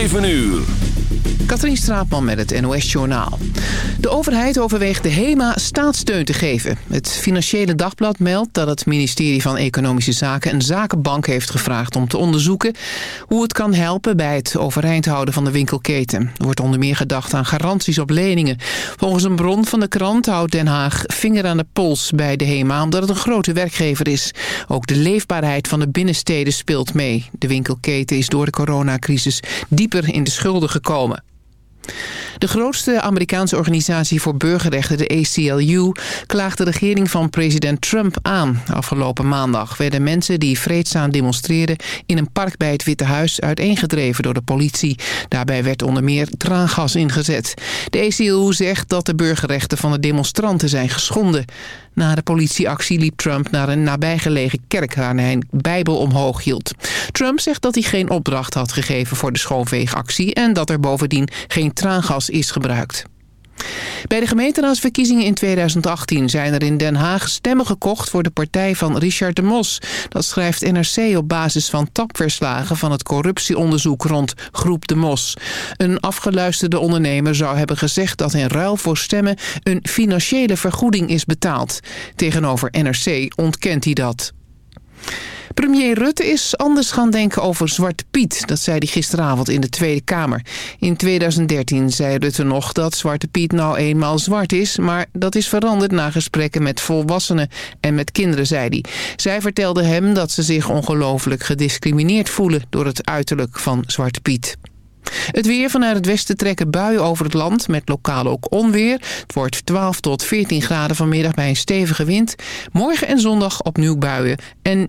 7 uur. Katrien Straatman met het NOS-journaal. De overheid overweegt de HEMA staatssteun te geven. Het Financiële Dagblad meldt dat het ministerie van Economische Zaken... een zakenbank heeft gevraagd om te onderzoeken... hoe het kan helpen bij het overeind houden van de winkelketen. Er wordt onder meer gedacht aan garanties op leningen. Volgens een bron van de krant houdt Den Haag vinger aan de pols bij de HEMA... omdat het een grote werkgever is. Ook de leefbaarheid van de binnensteden speelt mee. De winkelketen is door de coronacrisis in de schulden gekomen. De grootste Amerikaanse organisatie voor burgerrechten, de ACLU, klaagt de regering van president Trump aan. Afgelopen maandag werden mensen die vreedzaam demonstreerden in een park bij het Witte Huis uiteengedreven door de politie. Daarbij werd onder meer traangas ingezet. De ACLU zegt dat de burgerrechten van de demonstranten zijn geschonden. Na de politieactie liep Trump naar een nabijgelegen kerk waar hij een bijbel omhoog hield. Trump zegt dat hij geen opdracht had gegeven voor de schoonveegactie... en dat er bovendien geen traangas is gebruikt. Bij de gemeenteraadsverkiezingen in 2018 zijn er in Den Haag stemmen gekocht voor de partij van Richard de Mos. Dat schrijft NRC op basis van tapverslagen van het corruptieonderzoek rond Groep de Mos. Een afgeluisterde ondernemer zou hebben gezegd dat in ruil voor stemmen een financiële vergoeding is betaald. Tegenover NRC ontkent hij dat. Premier Rutte is anders gaan denken over Zwarte Piet. Dat zei hij gisteravond in de Tweede Kamer. In 2013 zei Rutte nog dat Zwarte Piet nou eenmaal zwart is... maar dat is veranderd na gesprekken met volwassenen en met kinderen, zei hij. Zij vertelde hem dat ze zich ongelooflijk gediscrimineerd voelen... door het uiterlijk van Zwarte Piet. Het weer vanuit het westen trekken buien over het land met lokaal ook onweer. Het wordt 12 tot 14 graden vanmiddag bij een stevige wind. Morgen en zondag opnieuw buien en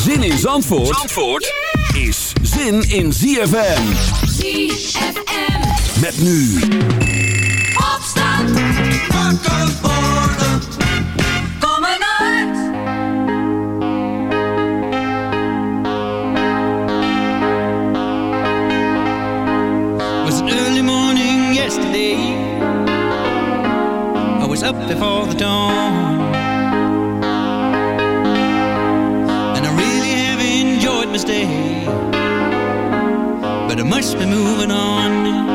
Zin in Zandvoort, Zandvoort is zin in ZFM. ZFM. Met nu Opstand. Wakker worden. Kom maar uit. was an early morning yesterday. I was up before the dawn. course, we're moving on.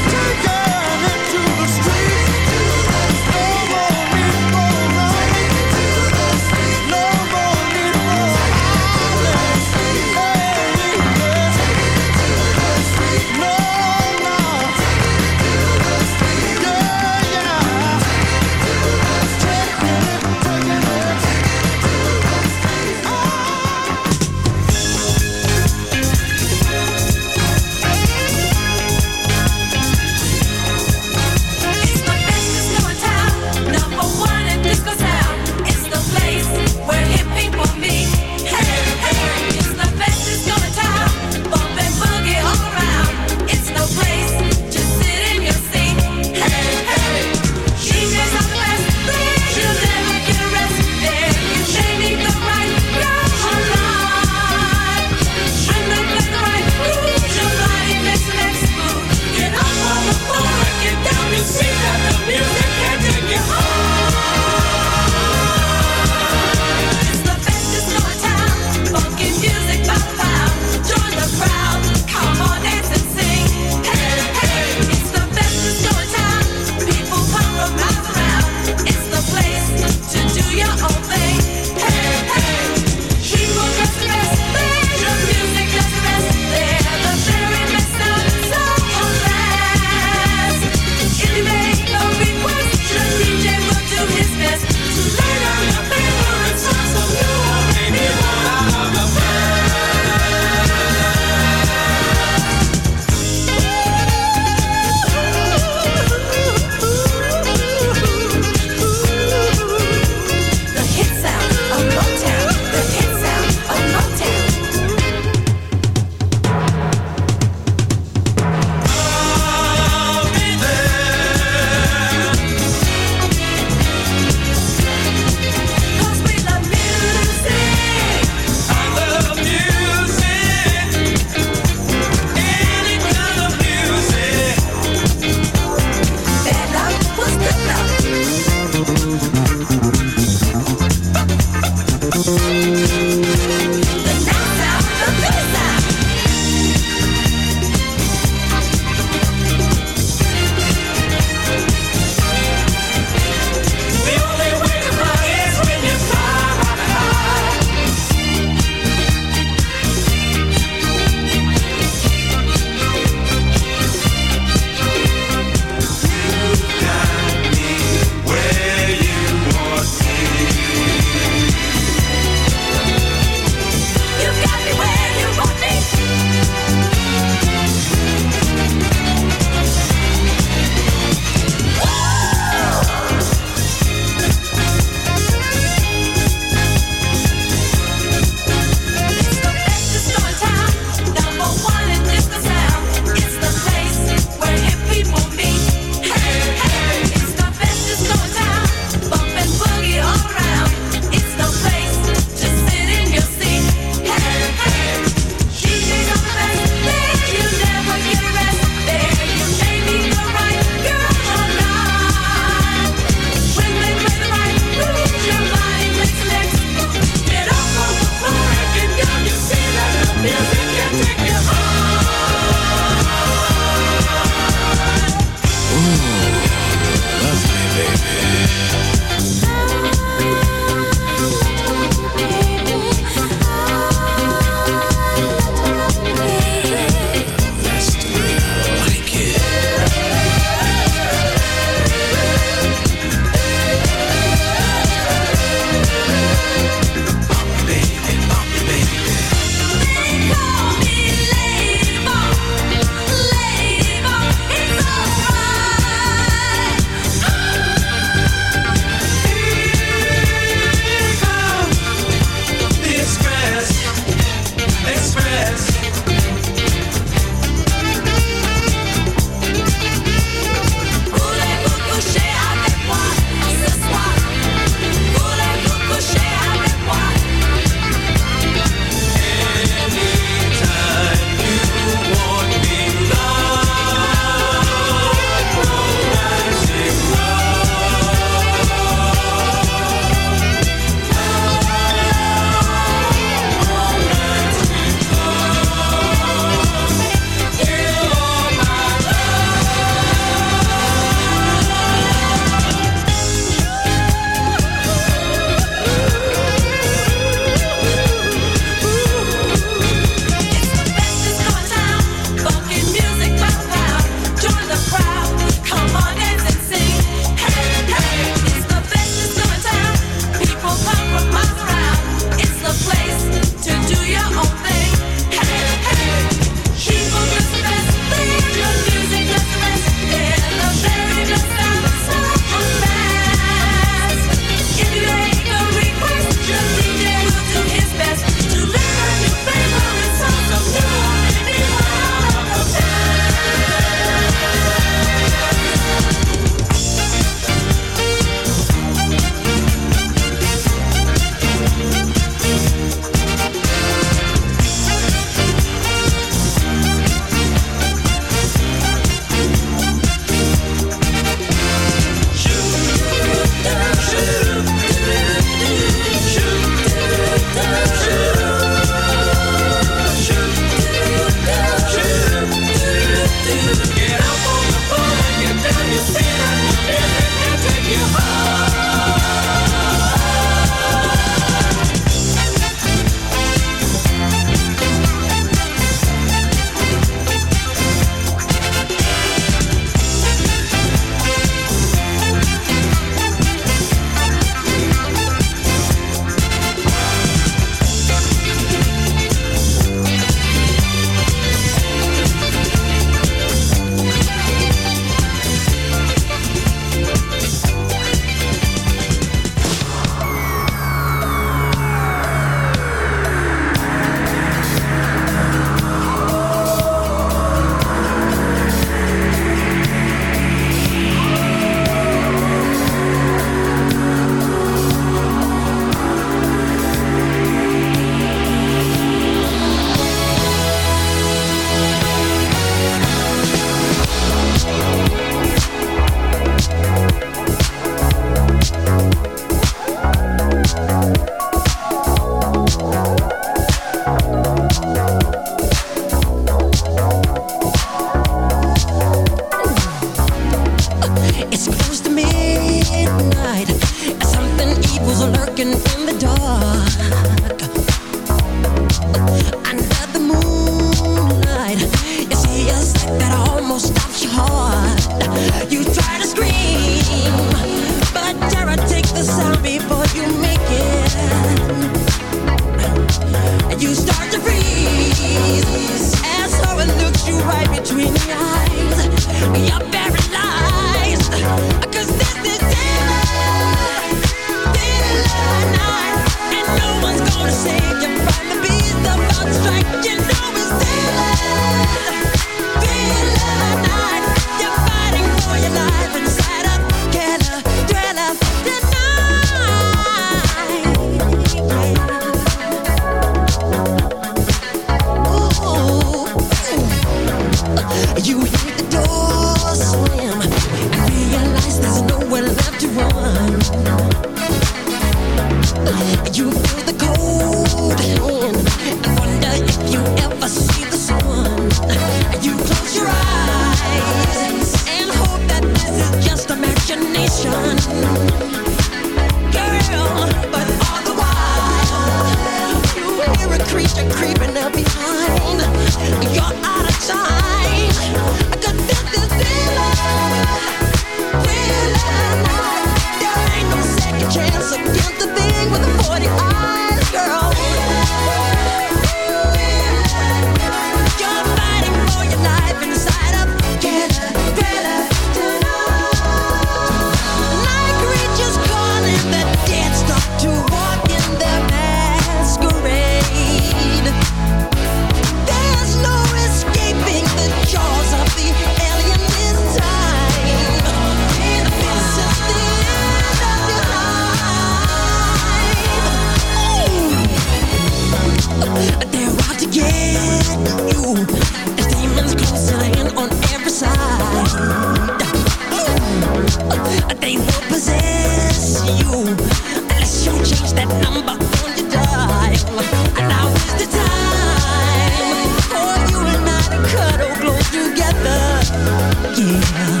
Yeah,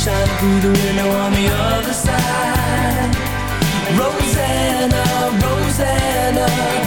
shining through the window on the other side. Rosanna, Rosanna.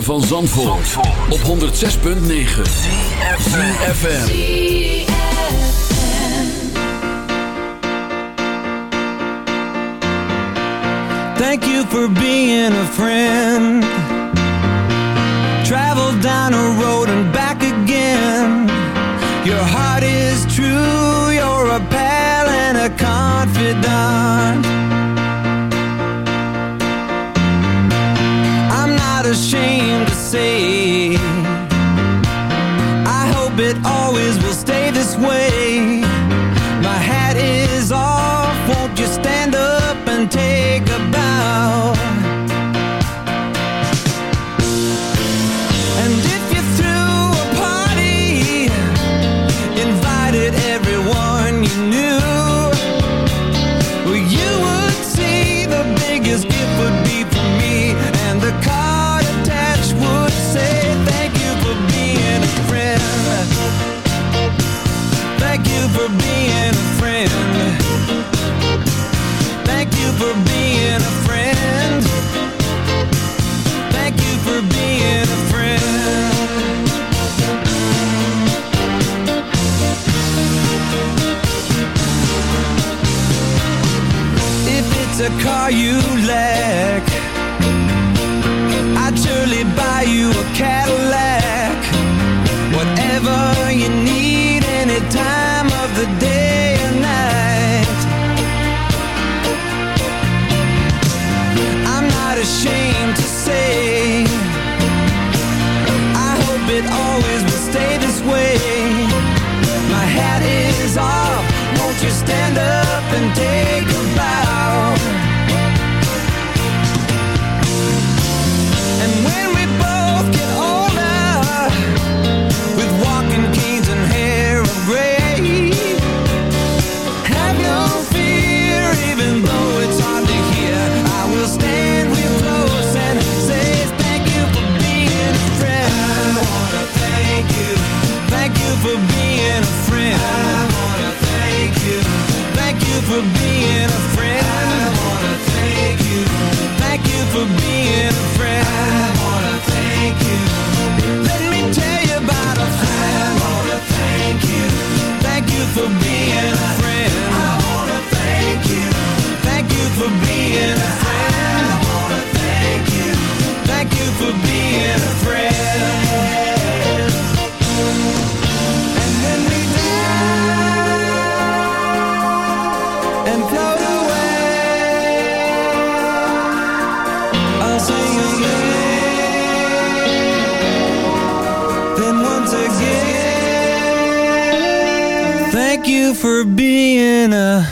van Zandvoort, op 106.9 CFFM Thank you for being a friend. Travel down a road and back again. Your heart is true, you're a pal and a confidant. say car you lack I'd surely buy you a Cadillac. Whatever you need you for being a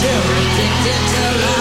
to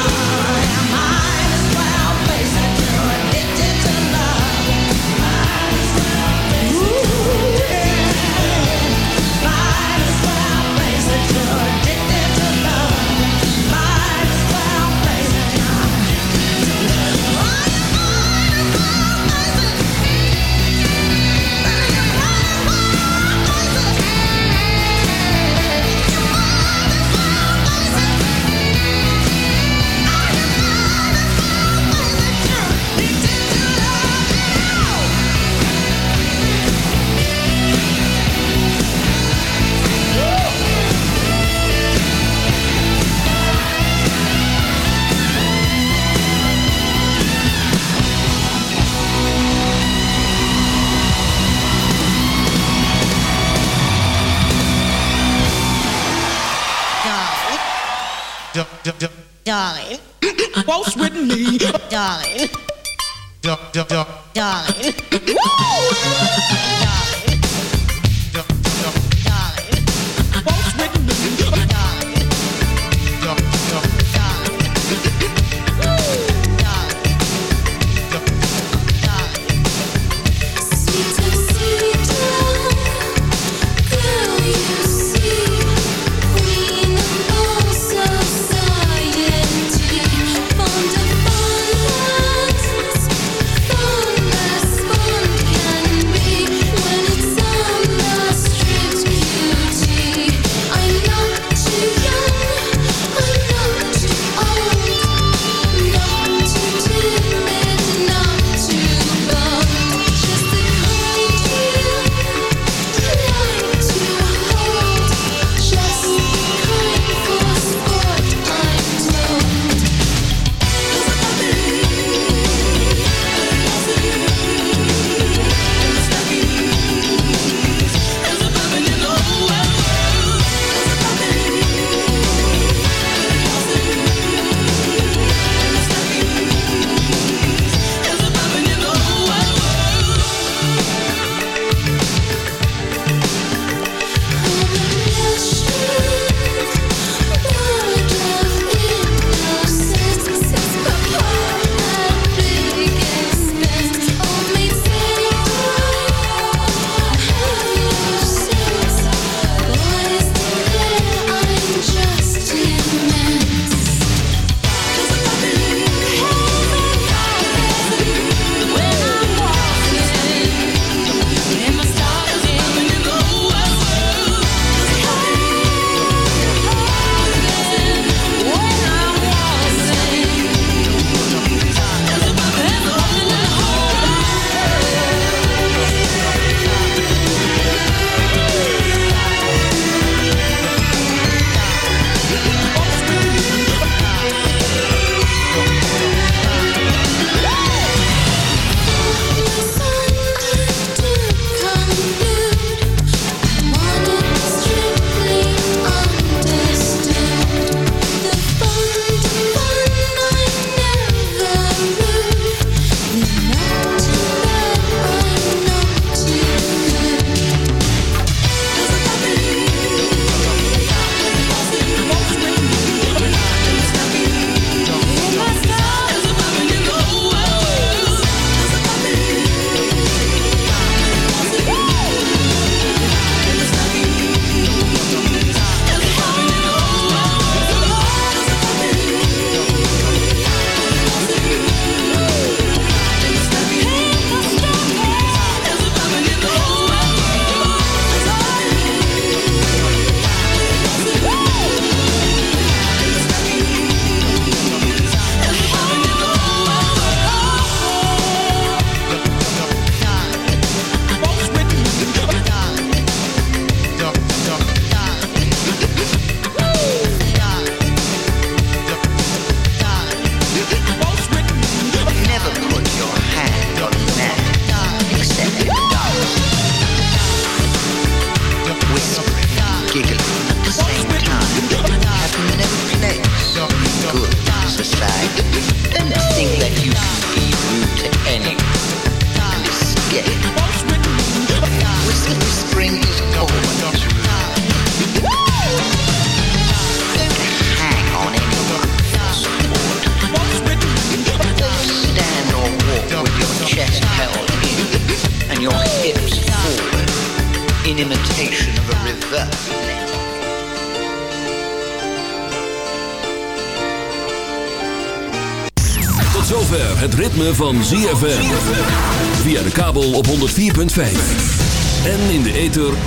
Darling. Darling.